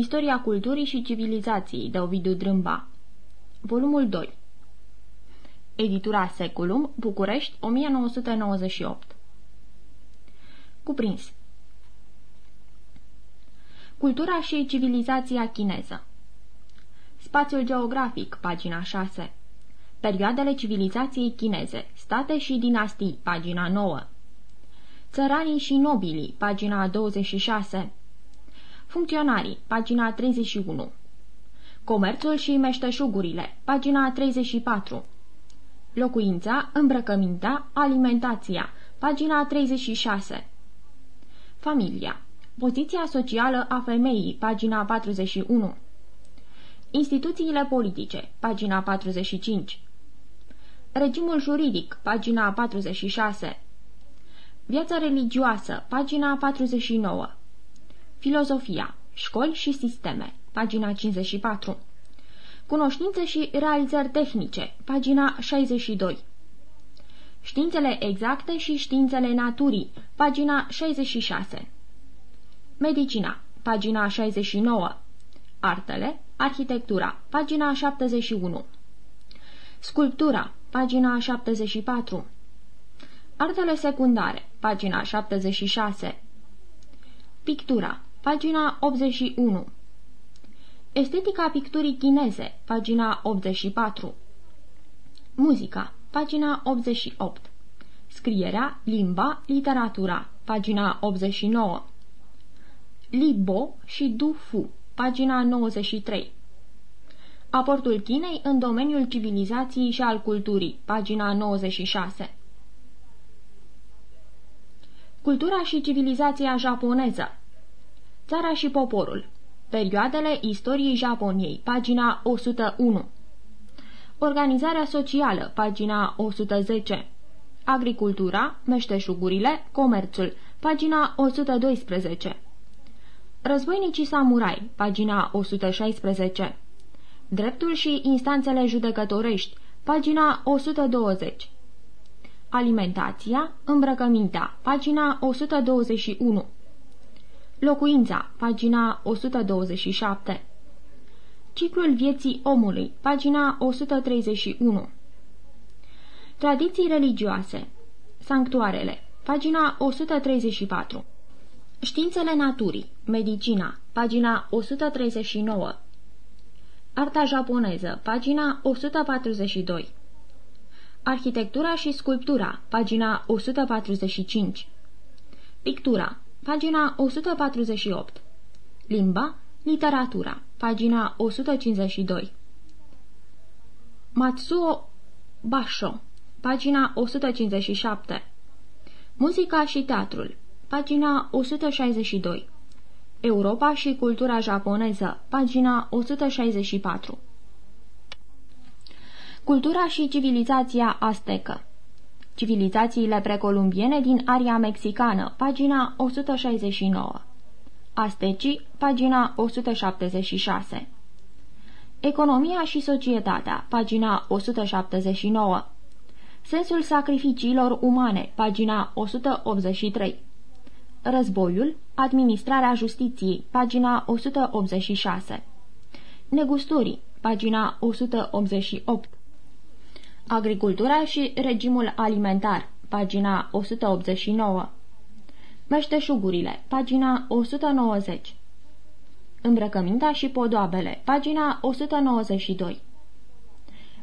Istoria culturii și civilizației de Ovidiu Drâmba. Volumul 2 Editura Seculum, București, 1998 Cuprins. Cultura și civilizația chineză. Spațiul geografic, pagina 6 Perioadele civilizației chineze, state și dinastii, pagina 9 Țăranii și nobilii, pagina 26 Funcționarii, pagina 31 Comerțul și meșteșugurile, pagina 34 Locuința, îmbrăcămintea, alimentația, pagina 36 Familia Poziția socială a femeii, pagina 41 Instituțiile politice, pagina 45 Regimul juridic, pagina 46 Viața religioasă, pagina 49 Filozofia, școli și sisteme, pagina 54 Cunoștințe și realizări tehnice, pagina 62 Științele exacte și științele naturii, pagina 66 Medicina, pagina 69 Artele, arhitectura, pagina 71 Sculptura, pagina 74 Artele secundare, pagina 76 Pictura, pagina 81 Estetica picturii chineze, pagina 84 Muzica, pagina 88 Scrierea, limba, literatura, pagina 89 Li Bo și Du Fu, pagina 93 Aportul Chinei în domeniul civilizației și al culturii, pagina 96 Cultura și civilizația japoneză Țara și poporul. Perioadele istoriei Japoniei, pagina 101 Organizarea socială, pagina 110 Agricultura, meșteșugurile, comerțul, pagina 112 Războinicii samurai, pagina 116 Dreptul și instanțele judecătorești, pagina 120 Alimentația, îmbrăcămintea, pagina 121 Locuința, pagina 127 Ciclul vieții omului, pagina 131 Tradiții religioase Sanctuarele, pagina 134 Științele naturii, medicina, pagina 139 Arta japoneză, pagina 142 Arhitectura și sculptura, pagina 145 Pictura, pagina 148 Limba, literatura, pagina 152 Matsuo Basho, pagina 157 Muzica și teatrul, pagina 162 Europa și cultura japoneză, pagina 164 Cultura și civilizația aztecă Civilizațiile precolumbiene din aria mexicană, pagina 169 Astecii, pagina 176 Economia și societatea, pagina 179 Sensul sacrificiilor umane, pagina 183 Războiul, administrarea justiției, pagina 186 Negustorii, pagina 188 Agricultura și regimul alimentar, pagina 189 Meșteșugurile, pagina 190 Îmbrăcămintea și podoabele, pagina 192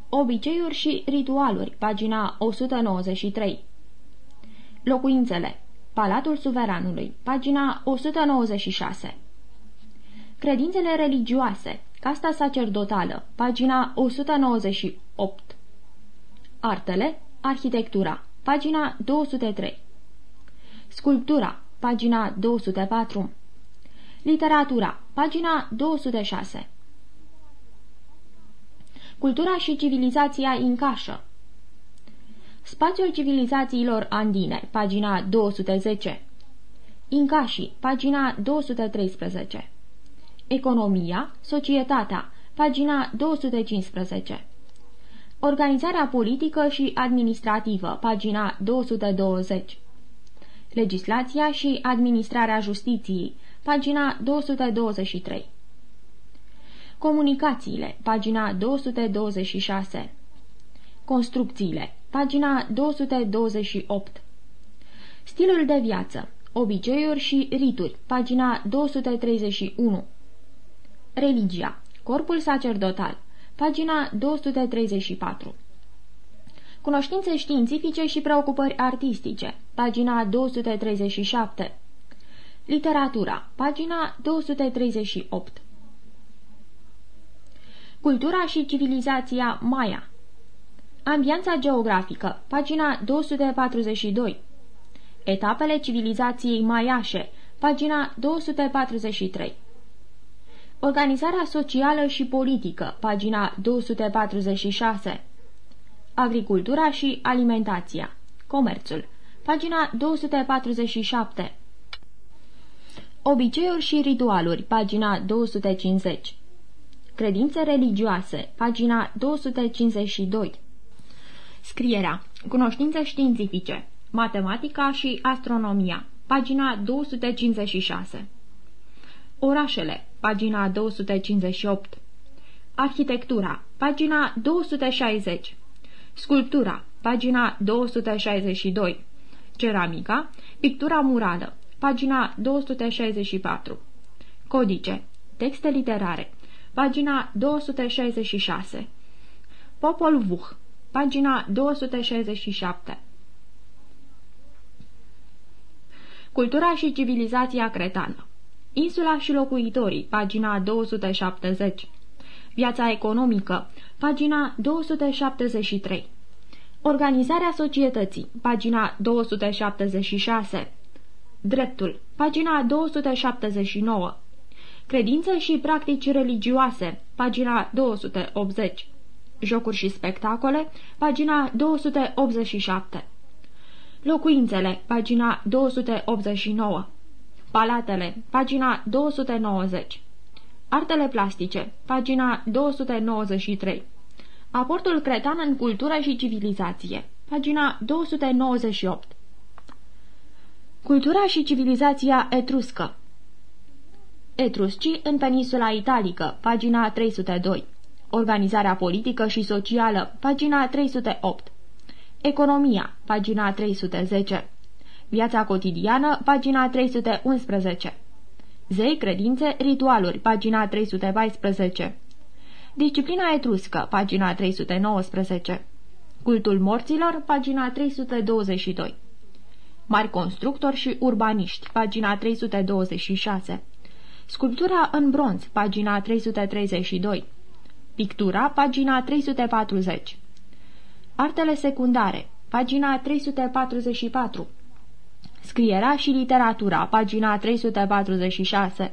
Obiceiuri și ritualuri, pagina 193 Locuințele, Palatul Suveranului, pagina 196 Credințele religioase, Casta sacerdotală, pagina 198 Artele, arhitectura, pagina 203 Sculptura, pagina 204 Literatura, pagina 206 Cultura și civilizația incașă Spațiul civilizațiilor andine, pagina 210 Incașii, pagina 213 Economia, societatea, pagina 215 Organizarea politică și administrativă, pagina 220 Legislația și administrarea justiției, pagina 223 Comunicațiile, pagina 226. Construcțiile, pagina 228. Stilul de viață, obiceiuri și rituri, pagina 231. Religia, corpul sacerdotal, pagina 234. Cunoștințe științifice și preocupări artistice, pagina 237. Literatura, pagina 238. Cultura și civilizația Maya. Ambianța geografică, pagina 242 Etapele civilizației maiașe, pagina 243 Organizarea socială și politică, pagina 246 Agricultura și alimentația, comerțul, pagina 247 Obiceiuri și ritualuri, pagina 250 Credințe religioase, pagina 252 Scrierea, cunoștințe științifice, matematica și astronomia, pagina 256 Orașele, pagina 258 Arhitectura, pagina 260 Sculptura, pagina 262 Ceramica, pictura murală, pagina 264 Codice, texte literare, pagina 266. Popol Vuh, pagina 267. Cultura și civilizația cretană. Insula și locuitorii, pagina 270. Viața economică, pagina 273. Organizarea societății, pagina 276. Dreptul, pagina 279. Credințe și practici religioase, pagina 280. Jocuri și spectacole, pagina 287. Locuințele, pagina 289. Palatele, pagina 290. Artele plastice, pagina 293. Aportul cretan în cultură și civilizație, pagina 298. Cultura și civilizația etruscă, Etruscii în peninsula italică, pagina 302. Organizarea politică și socială, pagina 308. Economia, pagina 310. Viața cotidiană, pagina 311. Zei, credințe, ritualuri, pagina 314. Disciplina etruscă, pagina 319. Cultul morților, pagina 322. Mari constructori și urbaniști, pagina 326. Sculptura în bronz, pagina 332. Pictura, pagina 340. Artele secundare, pagina 344. Scrierea și literatura, pagina 346.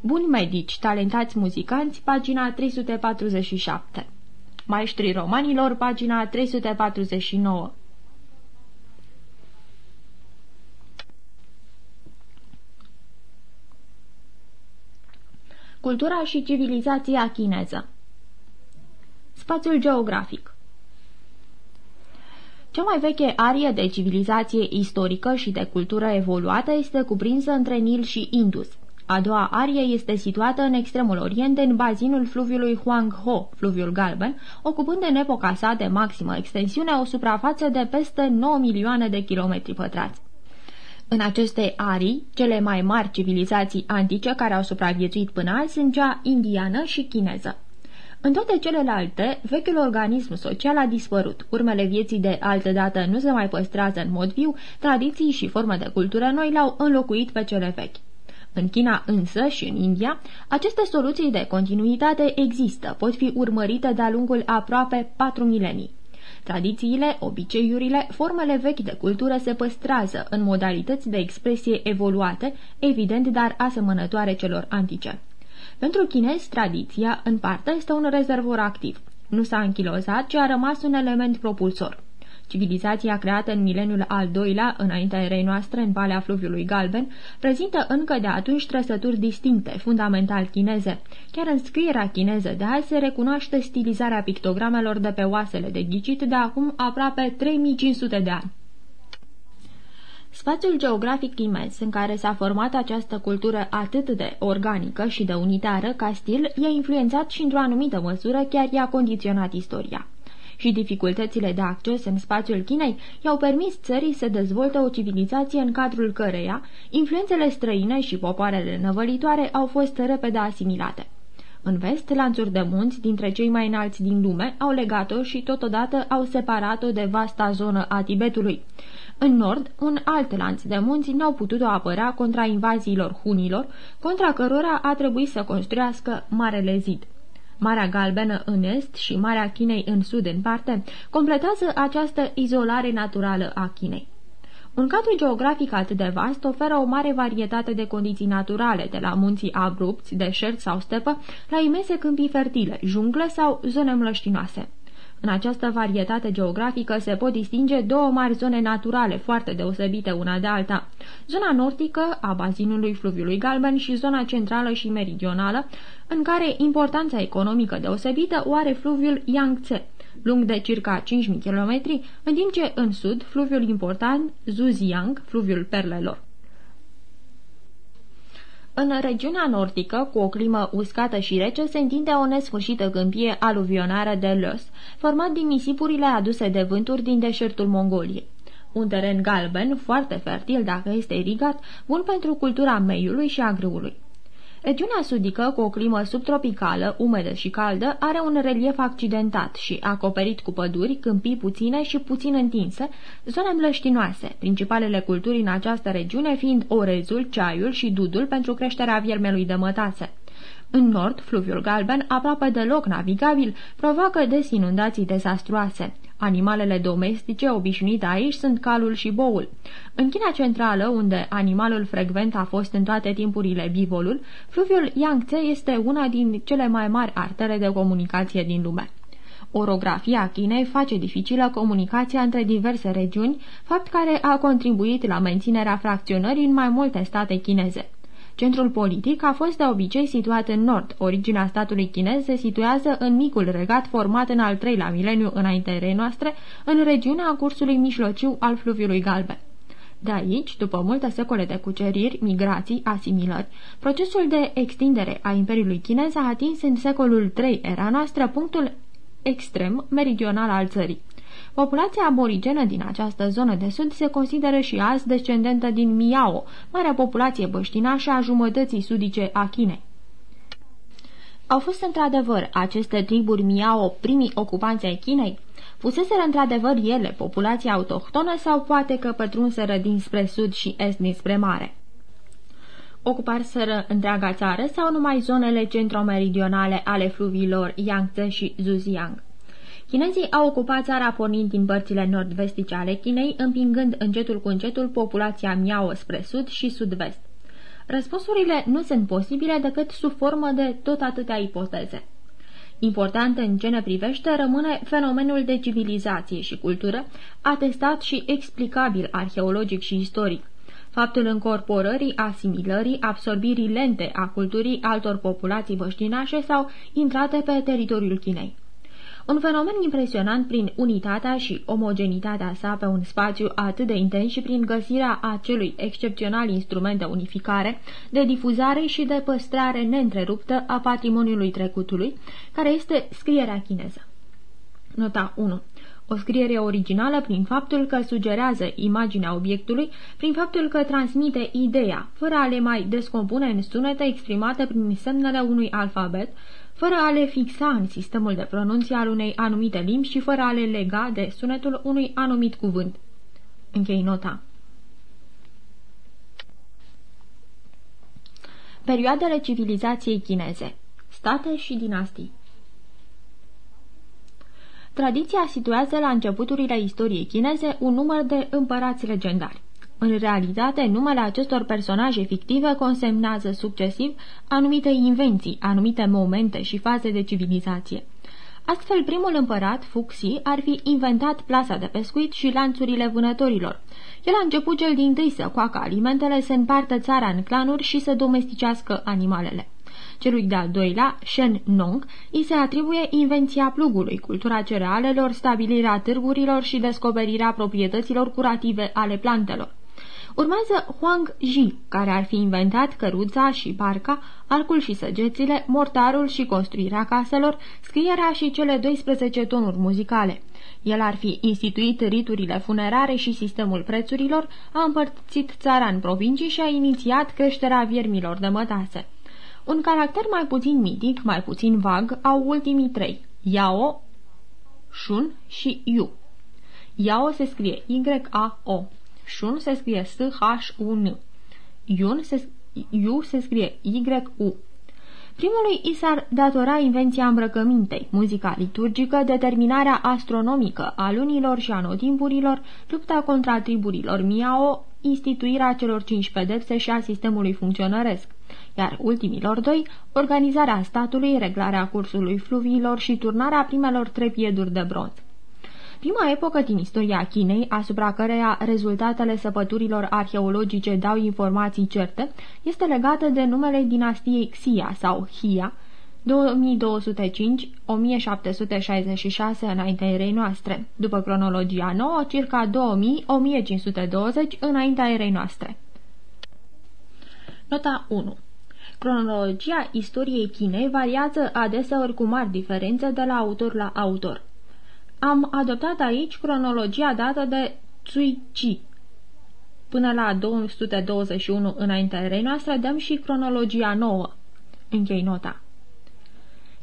Buni medici, talentați muzicanți, pagina 347. Maestrii romanilor, pagina 349. Cultura și civilizația chineză Spațiul geografic Cea mai veche arie de civilizație istorică și de cultură evoluată este cuprinsă între Nil și Indus. A doua arie este situată în extremul orient, în bazinul fluviului Huangho, fluviul galben, ocupând în epoca sa de maximă extensiune o suprafață de peste 9 milioane de kilometri pătrați. În aceste arii, cele mai mari civilizații antice care au supraviețuit până azi sunt cea indiană și chineză. În toate celelalte, vechiul organism social a dispărut, urmele vieții de altă dată nu se mai păstrează în mod viu, tradiții și forme de cultură noi le-au înlocuit pe cele vechi. În China însă și în India, aceste soluții de continuitate există, pot fi urmărite de-a lungul aproape patru milenii. Tradițiile, obiceiurile, formele vechi de cultură se păstrează în modalități de expresie evoluate, evident, dar asemănătoare celor antice. Pentru chinezi, tradiția, în parte, este un rezervor activ. Nu s-a închilozat, ci a rămas un element propulsor. Civilizația creată în mileniul al doilea, înaintea erei noastre, în Valea Fluviului Galben, prezintă încă de atunci trăsături distincte, fundamental chineze. Chiar în scrierea chineză de azi se recunoaște stilizarea pictogramelor de pe oasele de ghicit de acum aproape 3500 de ani. Spațiul geografic imens în care s-a format această cultură atât de organică și de unitară ca stil, i-a influențat și într-o anumită măsură chiar i-a condiționat istoria. Și dificultățile de acces în spațiul Chinei i-au permis țării să dezvolte o civilizație în cadrul căreia influențele străine și popoarele năvălitoare au fost repede asimilate. În vest, lanțuri de munți dintre cei mai înalți din lume au legat-o și totodată au separat-o de vasta zonă a Tibetului. În nord, un alt lanț de munți n-au putut apăra contra invaziilor hunilor, contra cărora a trebuit să construiască Marele Zid. Marea Galbenă în est și Marea Chinei în sud în parte completează această izolare naturală a Chinei. Un cadru geografic atât de vast oferă o mare varietate de condiții naturale, de la munții abrupți, deșert sau stepă, la imense câmpii fertile, jungle sau zone mlăștinoase. În această varietate geografică se pot distinge două mari zone naturale foarte deosebite una de alta. Zona nordică a bazinului fluviului Galben și zona centrală și meridională, în care importanța economică deosebită o are fluviul Yangtze, lung de circa 5.000 km, în timp ce în sud fluviul important Zhujiang, fluviul perlelor. În regiunea nordică, cu o climă uscată și rece, se întinde o nesfârșită câmpie aluvionară de lăs, format din nisipurile aduse de vânturi din deșertul Mongoliei. Un teren galben, foarte fertil dacă este irigat, bun pentru cultura meiului și a grâului. Regiunea sudică, cu o climă subtropicală, umedă și caldă, are un relief accidentat și acoperit cu păduri, câmpii puține și puțin întinse, zone mlăștinoase, principalele culturi în această regiune fiind orezul, ceaiul și dudul pentru creșterea viermelui de mătase. În nord, fluviul galben, aproape deloc navigabil, provoacă des inundații dezastruoase. Animalele domestice obișnuite aici sunt calul și boul. În China centrală, unde animalul frecvent a fost în toate timpurile bivolul, fluviul Yangtze este una din cele mai mari artere de comunicație din lume. Orografia Chinei face dificilă comunicația între diverse regiuni, fapt care a contribuit la menținerea fracționării în mai multe state chineze. Centrul politic a fost de obicei situat în nord. Originea statului chinez se situează în micul regat format în al treilea mileniu înaintea erei noastre, în regiunea cursului mijlociu al fluviului Galben. De aici, după multe secole de cuceriri, migrații, asimilări, procesul de extindere a Imperiului Chinez a atins în secolul III era noastră punctul extrem meridional al țării. Populația aborigenă din această zonă de sud se consideră și azi descendentă din Miao, marea populație băștinașă a jumătății sudice a Chinei. Au fost într-adevăr aceste triburi Miao primii ocupanți ai Chinei? Fuseseră într-adevăr ele populația autohtonă sau poate că pătrunseră dinspre sud și est dinspre mare? Ocuparseră întreaga țară sau numai zonele centro-meridionale ale fluviilor Yangtze și Zhujiang? Chinezii au ocupat țara pornind din părțile nord-vestice ale Chinei, împingând încetul cu încetul populația Miao spre sud și sud-vest. Răspunsurile nu sunt posibile decât sub formă de tot atâtea ipoteze. Important în ce ne privește rămâne fenomenul de civilizație și cultură, atestat și explicabil arheologic și istoric. Faptul încorporării, asimilării, absorbirii lente a culturii altor populații băștinașe sau intrate pe teritoriul Chinei. Un fenomen impresionant prin unitatea și omogenitatea sa pe un spațiu atât de intens și prin găsirea acelui excepțional instrument de unificare, de difuzare și de păstrare neîntreruptă a patrimoniului trecutului, care este scrierea chineză. Nota 1 o scriere originală prin faptul că sugerează imaginea obiectului, prin faptul că transmite ideea, fără a le mai descompune în sunete exprimate prin semnele unui alfabet, fără a le fixa în sistemul de pronunție al unei anumite limbi și fără a le lega de sunetul unui anumit cuvânt. Închei nota. Perioadele civilizației chineze State și dinastii Tradiția situează la începuturile istoriei chineze un număr de împărați legendari. În realitate, numele acestor personaje fictive consemnează succesiv anumite invenții, anumite momente și faze de civilizație. Astfel, primul împărat, Fuxi, ar fi inventat plasa de pescuit și lanțurile vânătorilor. El a început cel din tâi să coacă alimentele, să împartă țara în clanuri și să domesticească animalele. Celui de-al doilea, Shen Nong, îi se atribuie invenția plugului, cultura cerealelor, stabilirea târgurilor și descoperirea proprietăților curative ale plantelor. Urmează Huang Ji, care ar fi inventat căruța și barca, arcul și săgețile, mortarul și construirea caselor, scrierea și cele 12 tonuri muzicale. El ar fi instituit riturile funerare și sistemul prețurilor, a împărțit țara în provincii și a inițiat creșterea viermilor de mătase. Un caracter mai puțin mitic, mai puțin vag, au ultimii trei, Yao, Shun și Yu. Yao se scrie Y-A-O. Shun se scrie S-H-U-N. Yun se, Yu se scrie Y-U. Primului i s-ar datora invenția îmbrăcămintei, muzica liturgică, determinarea astronomică a lunilor și anotimpurilor, lupta contra triburilor Miao, instituirea celor cinci pedepse și a sistemului funcționăresc, iar ultimilor doi, organizarea statului, reglarea cursului fluviilor și turnarea primelor trei pieduri de bronz. Prima epocă din istoria Chinei, asupra căreia rezultatele săpăturilor arheologice dau informații certe, este legată de numele dinastiei Xia sau Hia, 2205-1766 înaintea erei noastre, după cronologia nouă, circa 2000-1520 înaintea erei noastre. Nota 1 Cronologia istoriei Chinei variază adeseori cu mari diferențe de la autor la autor. Am adoptat aici cronologia dată de Tsui Chi. Până la 221 înaintea erei noastre dăm și cronologia nouă. Închei nota.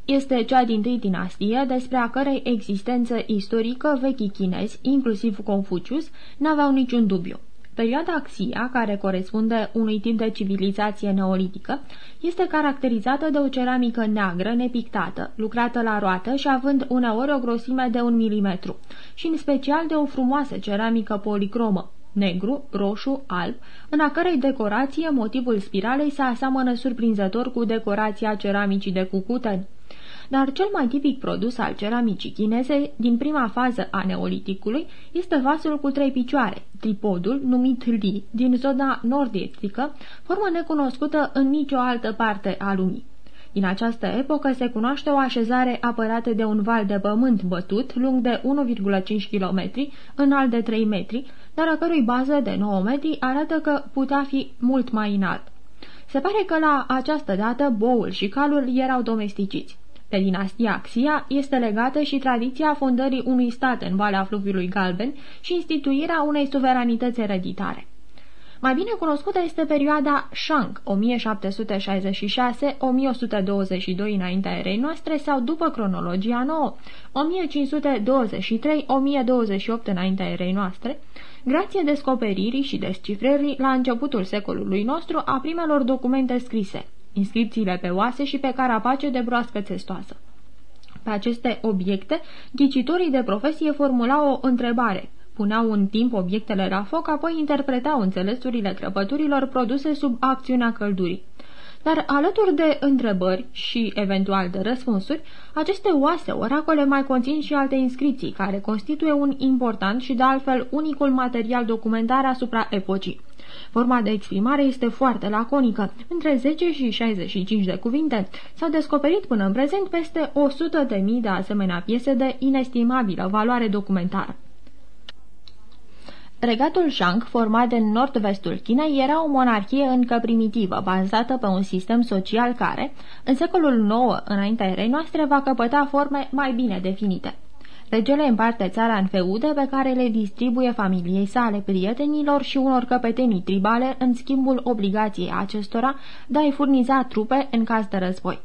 Este cea din tâi dinastie despre a cărei existență istorică vechii chinezi, inclusiv Confucius, n-aveau niciun dubiu. Perioada Xia, care corespunde unui tip de civilizație neolitică, este caracterizată de o ceramică neagră, nepictată, lucrată la roată și având uneori o grosime de un milimetru, și în special de o frumoasă ceramică policromă, negru, roșu, alb, în a cărei decorație motivul spiralei se aseamănă surprinzător cu decorația ceramicii de cucuteni dar cel mai tipic produs al ceramicii chineze din prima fază a neoliticului este vasul cu trei picioare, tripodul, numit li, din zona nord-estică, formă necunoscută în nicio altă parte a lumii. Din această epocă se cunoaște o așezare apărată de un val de pământ bătut, lung de 1,5 km, înalt de 3 metri, dar a cărui bază de 9 metri arată că putea fi mult mai înalt. Se pare că la această dată boul și calul erau domesticiți. De dinastia Xia este legată și tradiția fondării unui stat în Valea Fluviului Galben și instituirea unei suveranități ereditare. Mai bine cunoscută este perioada Shang, 1766-1122 înaintea erei noastre sau după cronologia nouă, 1523-1028 înaintea erei noastre, grație descoperirii și descifrării la începutul secolului nostru a primelor documente scrise, inscripțiile pe oase și pe carapace de broască țestoasă. Pe aceste obiecte, ghicitorii de profesie formulau o întrebare, puneau în timp obiectele la foc, apoi interpretau înțelesurile crăpăturilor produse sub acțiunea căldurii. Dar alături de întrebări și eventual de răspunsuri, aceste oase oracole mai conțin și alte inscripții, care constituie un important și de altfel unicul material documentar asupra epocii. Forma de exprimare este foarte laconică, între 10 și 65 de cuvinte. S-au descoperit până în prezent peste 100 de mii de asemenea piese de inestimabilă valoare documentară. Regatul Shang, format din nord-vestul Chinei, era o monarhie încă primitivă, bazată pe un sistem social care, în secolul IX, înaintea erei noastre, va căpăta forme mai bine definite. Regele împarte țara în feude pe care le distribuie familiei sale, prietenilor și unor căpetenii tribale în schimbul obligației acestora de a-i furniza trupe în caz de război.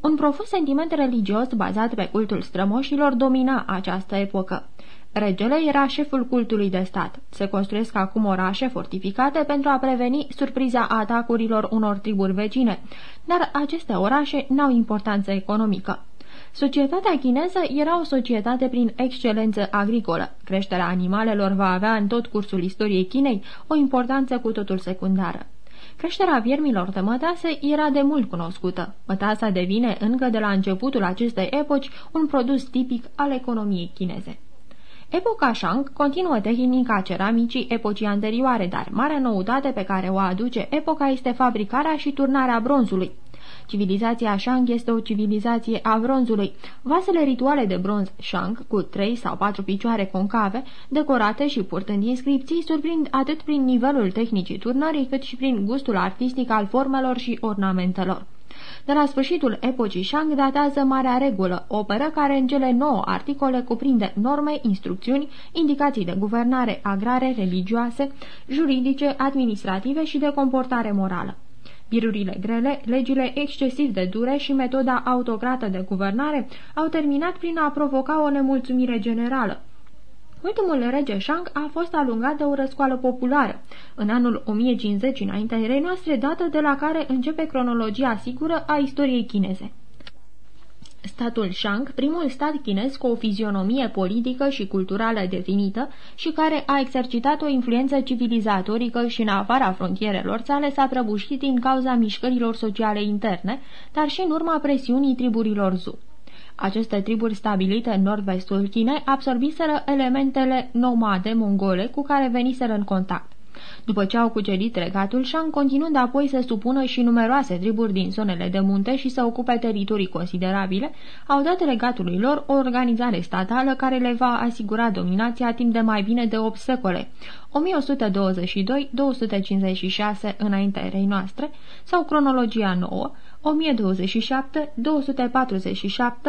Un profund sentiment religios bazat pe cultul strămoșilor domina această epocă. Regele era șeful cultului de stat. Se construiesc acum orașe fortificate pentru a preveni surpriza atacurilor unor triburi vecine, dar aceste orașe n-au importanță economică. Societatea chineză era o societate prin excelență agricolă. Creșterea animalelor va avea în tot cursul istoriei Chinei o importanță cu totul secundară. Creșterea viermilor de mătase era de mult cunoscută. Mătasa devine încă de la începutul acestei epoci un produs tipic al economiei chineze. Epoca Shang continuă tehnica ceramicii epocii anterioare, dar marea noutate pe care o aduce epoca este fabricarea și turnarea bronzului. Civilizația Shang este o civilizație a bronzului. Vasele rituale de bronz Shang, cu trei sau patru picioare concave, decorate și purtând inscripții, surprind atât prin nivelul tehnicii turnării, cât și prin gustul artistic al formelor și ornamentelor. De la sfârșitul epocii Shang datează Marea Regulă, operă care în cele nouă articole cuprinde norme, instrucțiuni, indicații de guvernare agrare, religioase, juridice, administrative și de comportare morală. Birurile grele, legile excesiv de dure și metoda autocrată de guvernare au terminat prin a provoca o nemulțumire generală. Ultimul rege Shang a fost alungat de o răscoală populară, în anul 1050 înaintea erei noastre, dată de la care începe cronologia sigură a istoriei chineze. Statul Shang, primul stat chinez cu o fizionomie politică și culturală definită și care a exercitat o influență civilizatorică și în afara frontierelor sale s-a prăbușit din cauza mișcărilor sociale interne, dar și în urma presiunii triburilor Zhu. Aceste triburi stabilite în nord-vestul Chinei absorbiseră elementele nomade mongole cu care veniseră în contact. După ce au cucerit regatul Shang, continuând apoi să supună și numeroase triburi din zonele de munte și să ocupe teritorii considerabile, au dat regatului lor o organizare statală care le va asigura dominația timp de mai bine de 8 secole, 1122-256 înaintea erei noastre, sau cronologia nouă,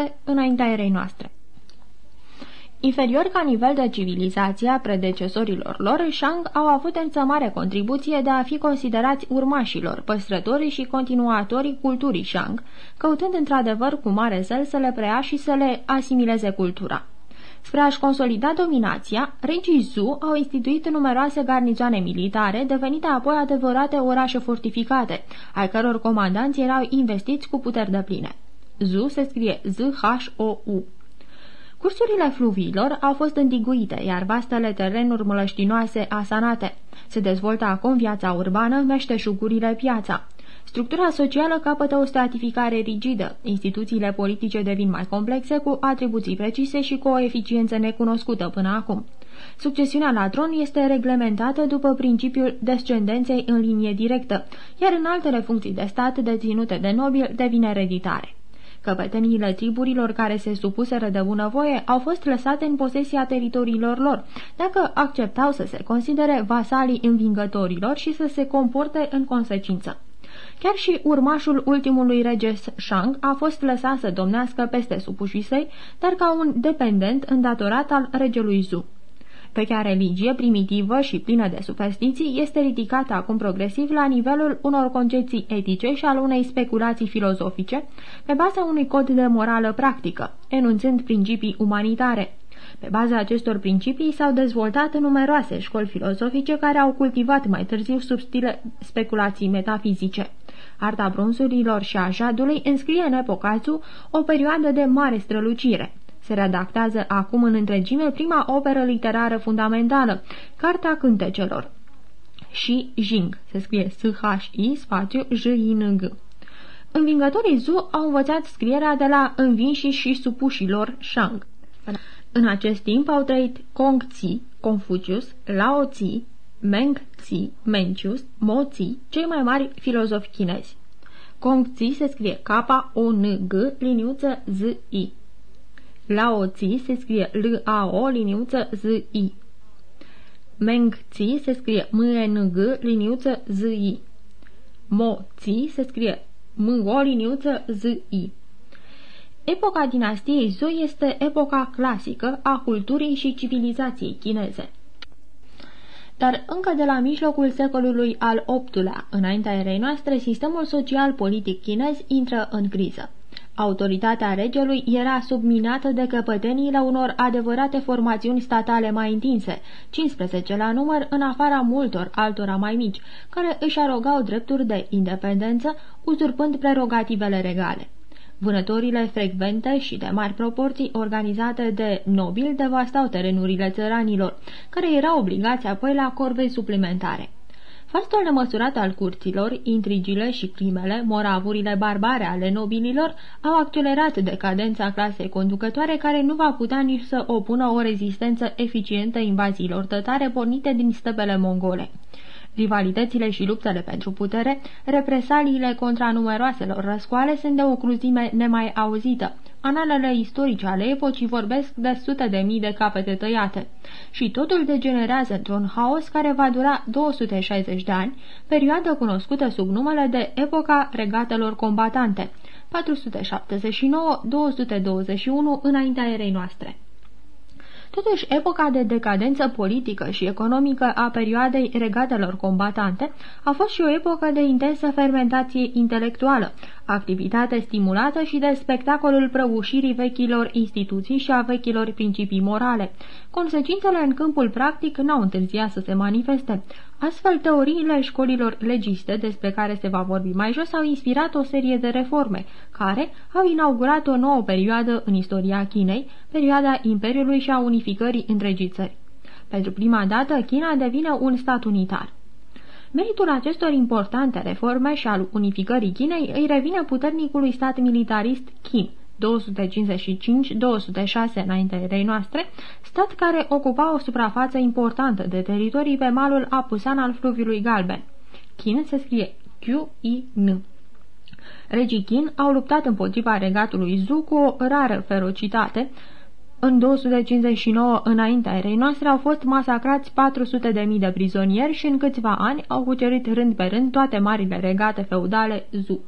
1027-247 înaintea erei noastre. Inferior ca nivel de civilizație a predecesorilor lor, Shang au avut însă mare contribuție de a fi considerați urmașilor, păstrătorii și continuatorii culturii Shang, căutând într-adevăr cu mare zel să le preia și să le asimileze cultura. Spre a-și consolida dominația, regii Zhu au instituit numeroase garnizoane militare, devenite apoi adevărate orașe fortificate, ai căror comandanți erau investiți cu puteri de pline. Zhu se scrie Z-H-O-U. Cursurile fluviilor au fost îndiguite, iar vastele terenuri mălăștinoase asanate. Se dezvoltă acum viața urbană, meșteșugurile piața. Structura socială capătă o stratificare rigidă, instituțiile politice devin mai complexe, cu atribuții precise și cu o eficiență necunoscută până acum. Succesiunea la tron este reglementată după principiul descendenței în linie directă, iar în altele funcții de stat deținute de nobil devin ereditare. Căpeteniile triburilor care se supuseră de bunăvoie au fost lăsate în posesia teritoriilor lor, dacă acceptau să se considere vasalii învingătorilor și să se comporte în consecință. Chiar și urmașul ultimului rege Shang a fost lăsat să domnească peste supușii săi, dar ca un dependent îndatorat al regelui Zhu. Vechea religie primitivă și plină de superstiții este ridicată acum progresiv la nivelul unor concepții etice și al unei speculații filozofice, pe baza unui cod de morală practică, enunțând principii umanitare. Pe baza acestor principii s-au dezvoltat numeroase școli filozofice care au cultivat mai târziu sub stile speculații metafizice. Arta bronzurilor și a jadului înscrie în epoca o perioadă de mare strălucire. Se redactează acum în întregime prima operă literară fundamentală, Carta Cântecelor. Și Jing, se scrie S-H-I, spațiu J-I-N-G. Învingătorii Zu au învățat scrierea de la învinși și supușilor Shang. În acest timp au trăit Kong Tzi, Confucius, Lao Tzi, Meng Tzi, Mencius, Mo Tzi, cei mai mari filozofi chinezi. Kong Tzi se scrie K-O-N-G, liniuță Z-I. Lao Tzi se scrie L-A-O, liniuță Z-I. Meng Tzi se scrie M-N-G, liniuță Z-I. Mo Tzi se scrie M-O, liniuță Z-I. Epoca dinastiei Zhou este epoca clasică a culturii și civilizației chineze. Dar încă de la mijlocul secolului al VIII-lea, înaintea erei noastre, sistemul social-politic chinez intră în criză. Autoritatea regelui era subminată de căpăteniile unor adevărate formațiuni statale mai întinse, 15 la număr în afara multor altora mai mici, care își arogau drepturi de independență, uzurpând prerogativele regale. Vânătorile frecvente și de mari proporții organizate de nobili devastau terenurile țăranilor, care erau obligați apoi la corvei suplimentare. Fastul nemăsurat al curților, intrigile și crimele, moravurile barbare ale nobililor au accelerat decadența clasei conducătoare care nu va putea nici să opună o rezistență eficientă invaziilor tătare pornite din stepele mongole. Rivalitățile și luptele pentru putere, represaliile contra numeroaselor răscoale sunt de o cruzime nemai auzită. Analele istorice ale epocii vorbesc de sute de mii de capete tăiate. Și totul degenerează într-un haos care va dura 260 de ani, perioadă cunoscută sub numele de epoca regatelor combatante, 479-221 înaintea erei noastre. Totuși, epoca de decadență politică și economică a perioadei regatelor combatante a fost și o epocă de intensă fermentație intelectuală, activitate stimulată și de spectacolul prăbușirii vechilor instituții și a vechilor principii morale. Consecințele în câmpul practic n-au întârziat să se manifeste. Astfel, teoriile școlilor legiste, despre care se va vorbi mai jos, au inspirat o serie de reforme, care au inaugurat o nouă perioadă în istoria Chinei, perioada Imperiului și a unificării întregii țări. Pentru prima dată, China devine un stat unitar. Meritul acestor importante reforme și al unificării Chinei îi revine puternicului stat militarist Qin, 255-206 înaintea erei noastre, stat care ocupa o suprafață importantă de teritorii pe malul apusan al fluviului Galben. Qin se scrie Q-I-N. Regii Qin au luptat împotriva regatului Zhu cu o rară ferocitate, în 259 înaintea erei noastre au fost masacrați 400 de mii de prizonieri și în câțiva ani au cucerit rând pe rând toate marile regate feudale Zu.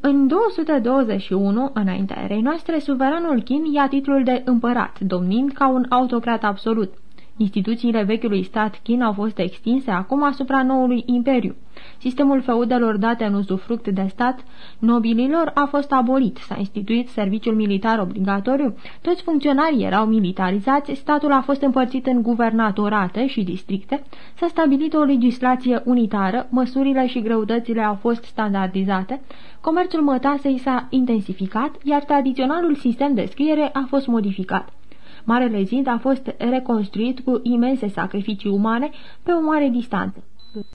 În 221, înaintea erei noastre, suveranul Qin ia titlul de împărat, domnind ca un autocrat absolut. Instituțiile vechiului stat Qin au fost extinse acum asupra noului imperiu. Sistemul feudelor date în uzufruct de stat nobililor a fost abolit, s-a instituit serviciul militar obligatoriu, toți funcționarii erau militarizați, statul a fost împărțit în guvernatorate și districte, s-a stabilit o legislație unitară, măsurile și greutățile au fost standardizate, comerțul mătasei s-a intensificat, iar tradiționalul sistem de scriere a fost modificat. Marele zid a fost reconstruit cu imense sacrificii umane pe o mare distanță.